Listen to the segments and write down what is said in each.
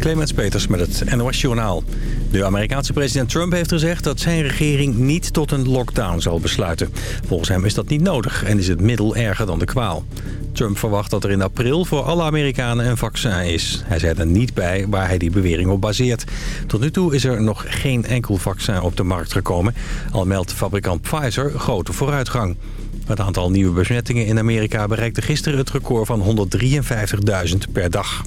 Clemens Peters met het NOS Journaal. De Amerikaanse president Trump heeft gezegd dat zijn regering niet tot een lockdown zal besluiten. Volgens hem is dat niet nodig en is het middel erger dan de kwaal. Trump verwacht dat er in april voor alle Amerikanen een vaccin is. Hij zei er niet bij waar hij die bewering op baseert. Tot nu toe is er nog geen enkel vaccin op de markt gekomen. Al meldt fabrikant Pfizer grote vooruitgang. Het aantal nieuwe besmettingen in Amerika bereikte gisteren het record van 153.000 per dag.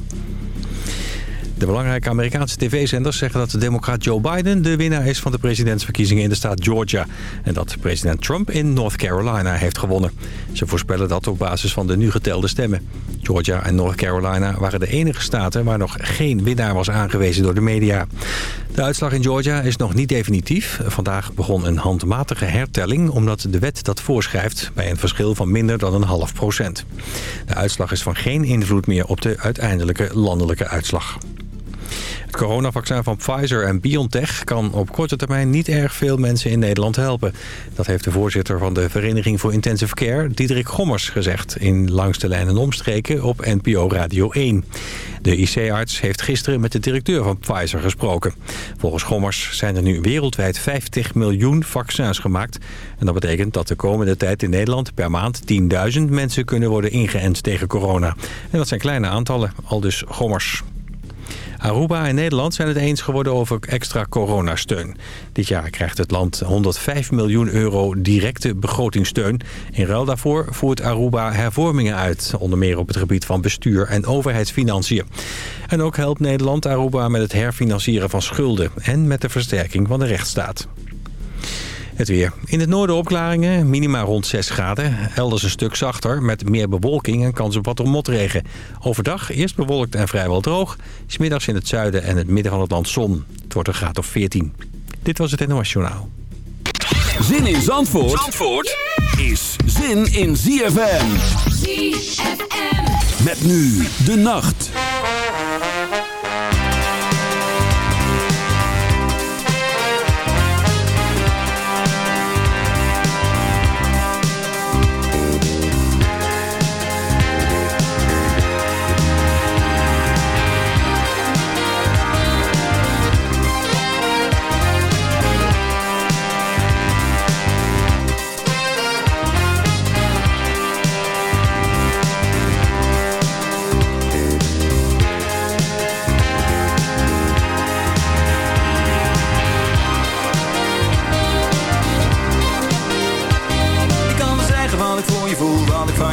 De belangrijke Amerikaanse tv-zenders zeggen dat de democraat Joe Biden... de winnaar is van de presidentsverkiezingen in de staat Georgia. En dat president Trump in North Carolina heeft gewonnen. Ze voorspellen dat op basis van de nu getelde stemmen. Georgia en North Carolina waren de enige staten... waar nog geen winnaar was aangewezen door de media. De uitslag in Georgia is nog niet definitief. Vandaag begon een handmatige hertelling... omdat de wet dat voorschrijft bij een verschil van minder dan een half procent. De uitslag is van geen invloed meer op de uiteindelijke landelijke uitslag. Het coronavaccin van Pfizer en BioNTech kan op korte termijn niet erg veel mensen in Nederland helpen. Dat heeft de voorzitter van de Vereniging voor Intensive Care, Diederik Gommers, gezegd in Langs de Lijn en Omstreken op NPO Radio 1. De IC-arts heeft gisteren met de directeur van Pfizer gesproken. Volgens Gommers zijn er nu wereldwijd 50 miljoen vaccins gemaakt. En dat betekent dat de komende tijd in Nederland per maand 10.000 mensen kunnen worden ingeënt tegen corona. En dat zijn kleine aantallen, al dus Gommers. Aruba en Nederland zijn het eens geworden over extra coronasteun. Dit jaar krijgt het land 105 miljoen euro directe begrotingssteun. In ruil daarvoor voert Aruba hervormingen uit. Onder meer op het gebied van bestuur en overheidsfinanciën. En ook helpt Nederland Aruba met het herfinancieren van schulden... en met de versterking van de rechtsstaat. Het weer. In het noorden opklaringen, minima rond 6 graden. Elders een stuk zachter, met meer bewolking en kans op wat motregen. Overdag eerst bewolkt en vrijwel droog. Smiddags in het zuiden en het midden van het land zon. Het wordt een graad of 14. Dit was het NOS Journaal. Zin in Zandvoort, Zandvoort is zin in ZFM. ZFM. Met nu de nacht.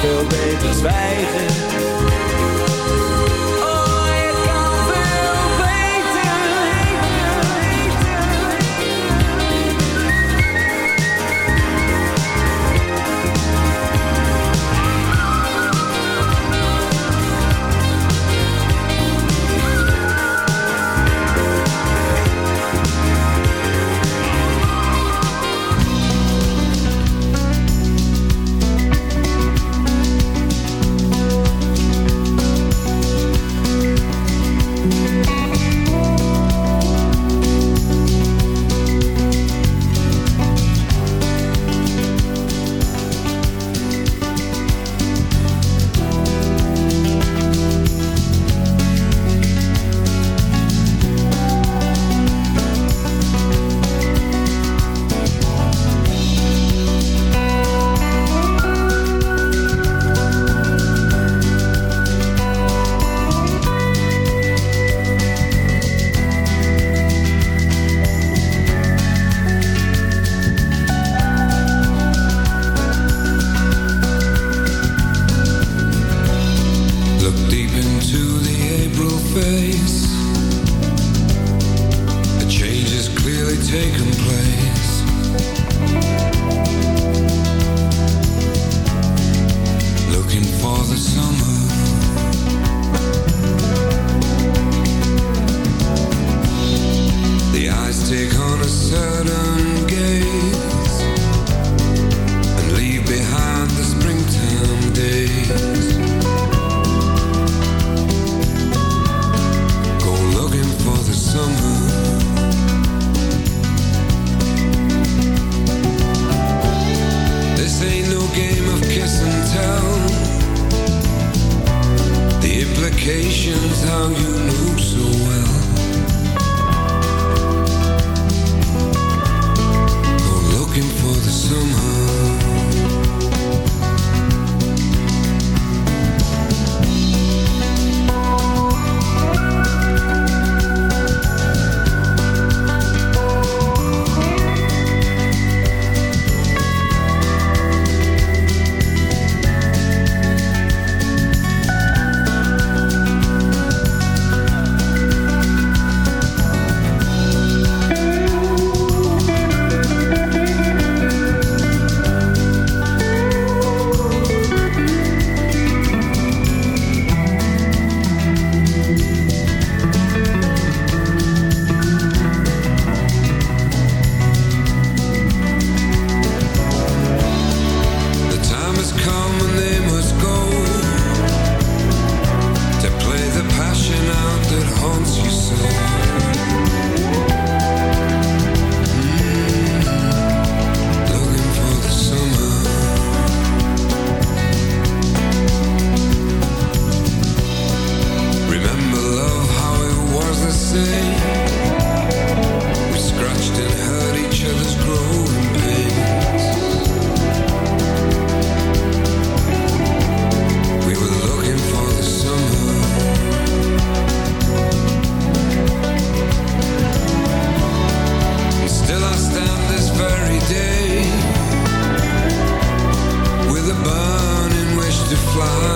veel beter zwijgen fly.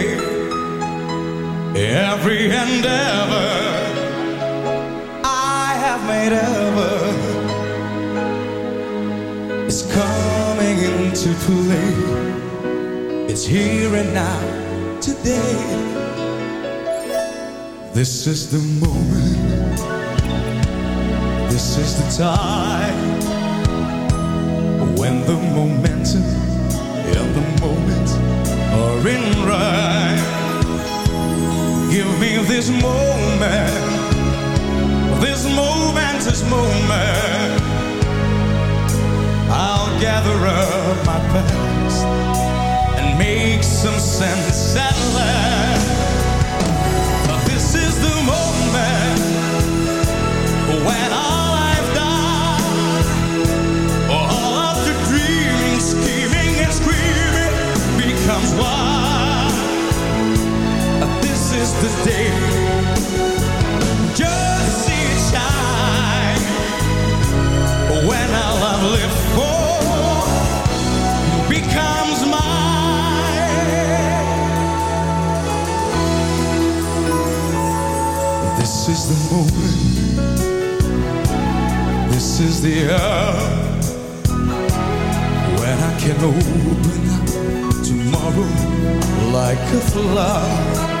Every endeavor I have made ever is coming into play. It's here and now, today. This is the moment. This is the time when the momentum and the moment are in right. Give me this moment, this momentous moment. I'll gather up my past and make some sense at last. But this is the moment when all I've done, This is the day. Just see it shine when all I've lived for becomes mine. This is the moment. This is the hour when I can open tomorrow like a flower.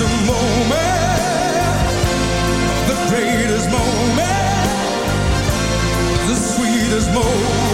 The moment, the greatest moment, the sweetest moment.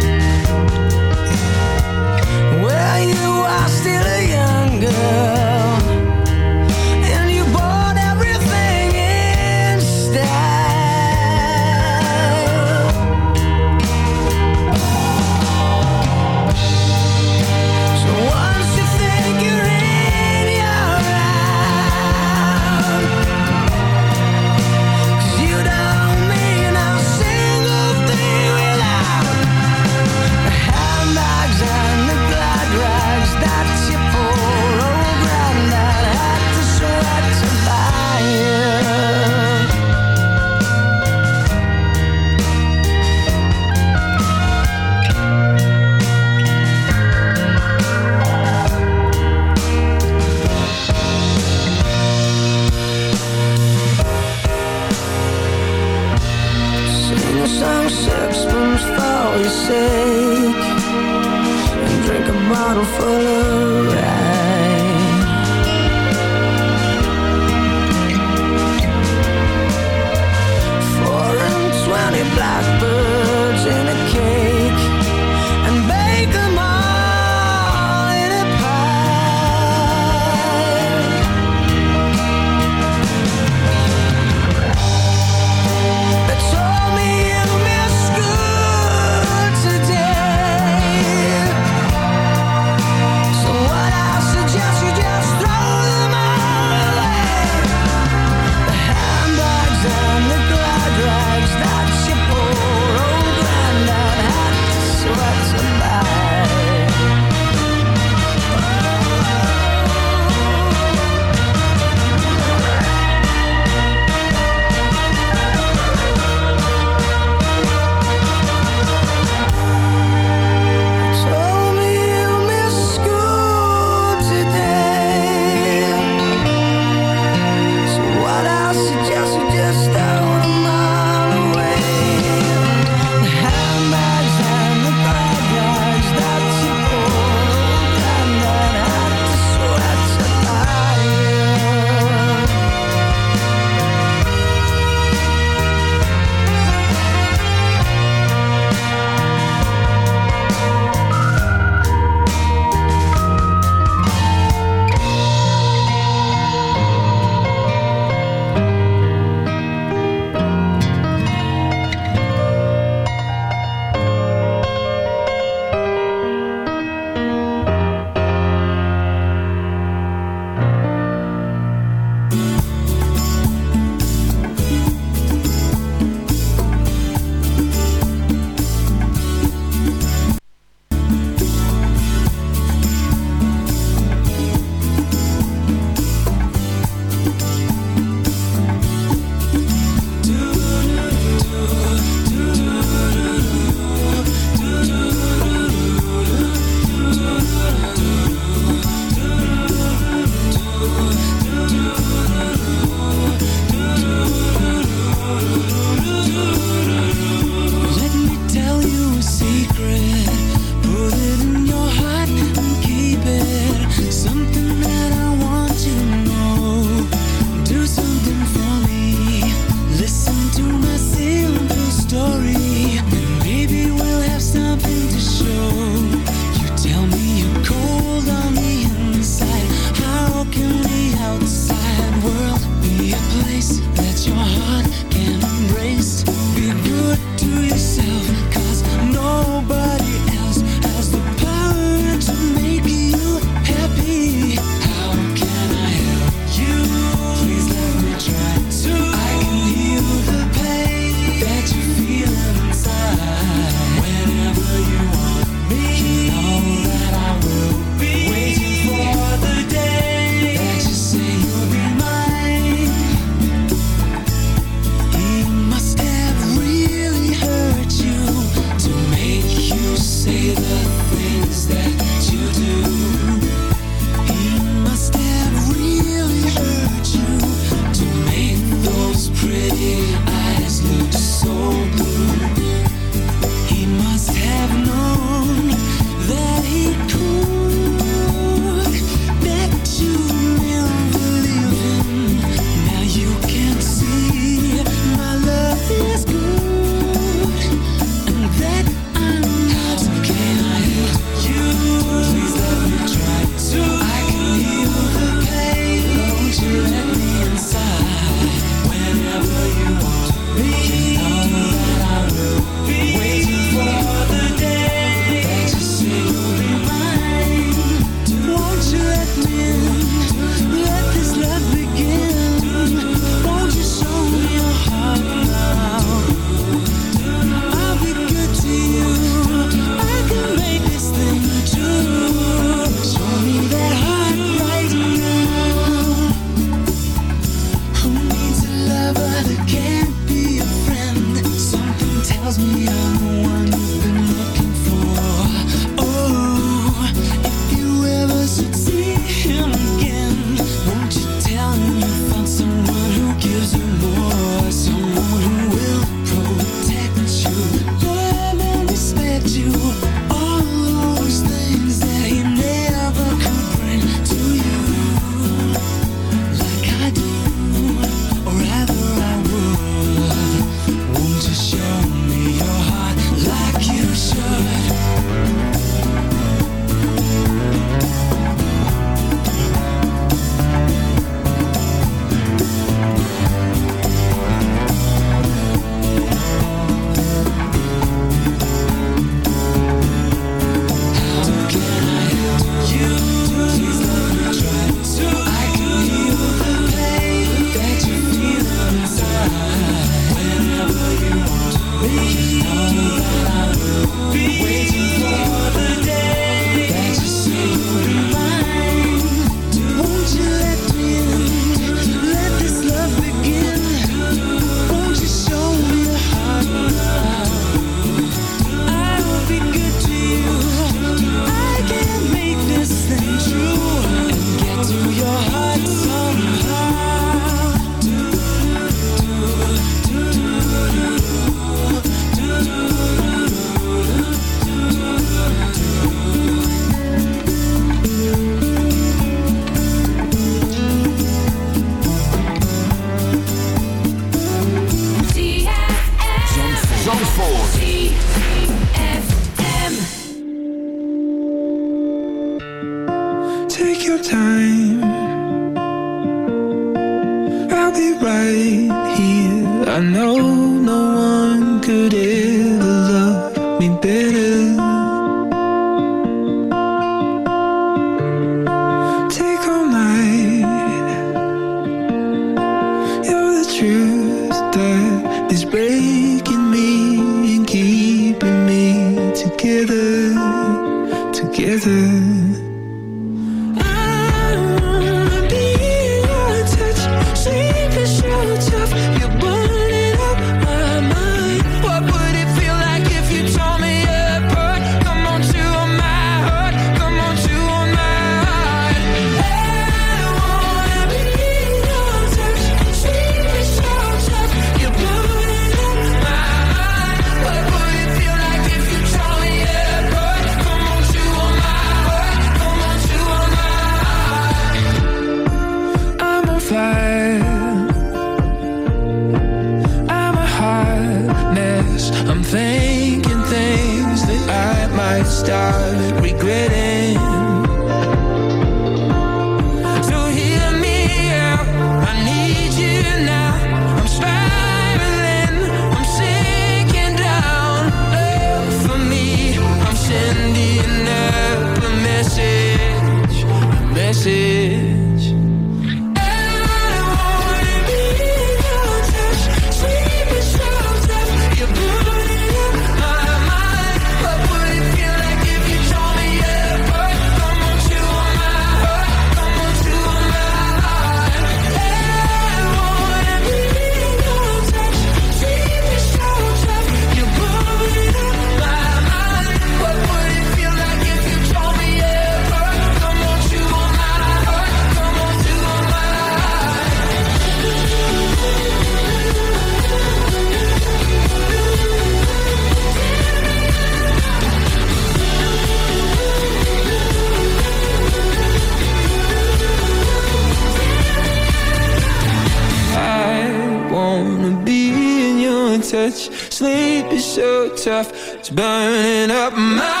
Is so tough, it's burning up my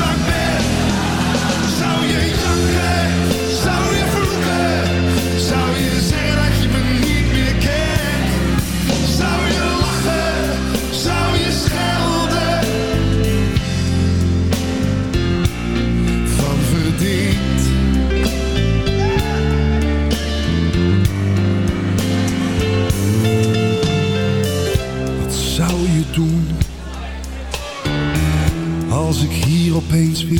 suck